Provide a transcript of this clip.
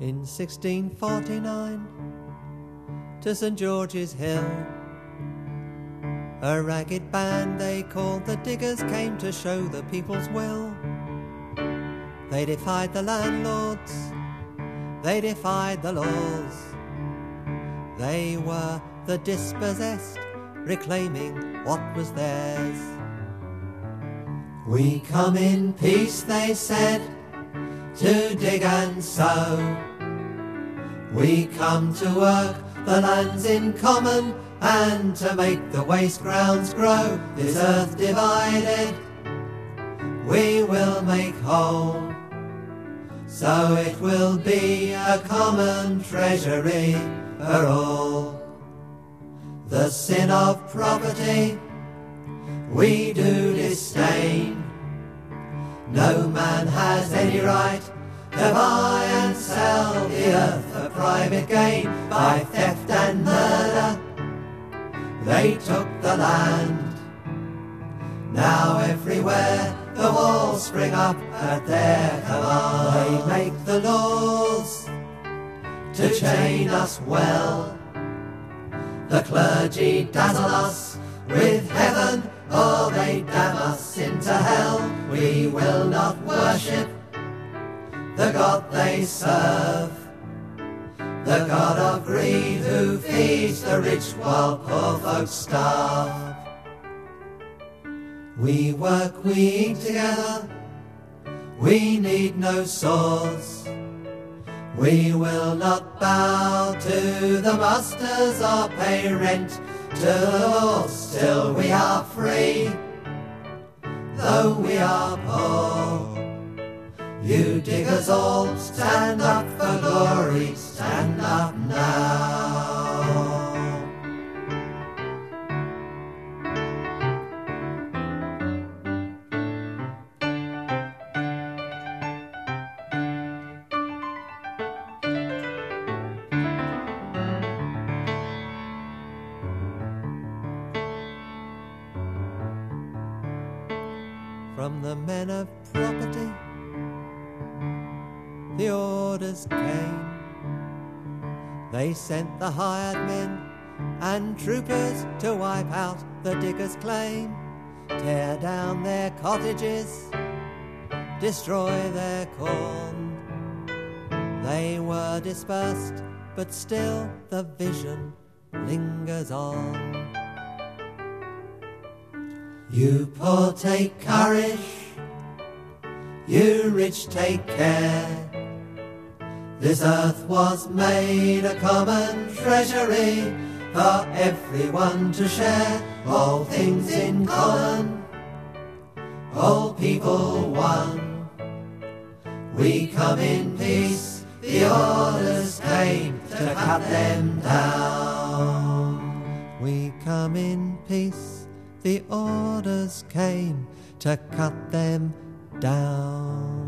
In 1649, to St George's Hill, a ragged band they called the Diggers came to show the people's will. They defied the landlords, they defied the laws. They were the dispossessed, reclaiming what was theirs. We come in peace, they said, to dig and sow. We come to work the lands in common and to make the waste grounds grow. This earth divided, we will make whole. So it will be a common treasury for all. The sin of property we do disdain. No man has any right to buy and sell the earth for private gain by theft and murder. They took the land. Now everywhere the walls spring up at their command. They make the laws to chain us well. The clergy dazzle us with heaven, or they damn us into hell. We will not worship the God they serve. The God of greed who feeds the rich while poor folks starve. We work, we eat together, we need no swords. We will not bow to the masters or pay rent to till we are free, though we are poor. You diggers all, stand up for glory, From the men of property, the orders came. They sent the hired men and troopers to wipe out the diggers' claim, tear down their cottages, destroy their corn. They were dispersed, but still the vision lingers on. You poor take courage, you rich take care. This earth was made a common treasury for everyone to share. All things in common, all people one. We come in peace, the orders came to cut them down. We come in peace, the orders came to cut them down.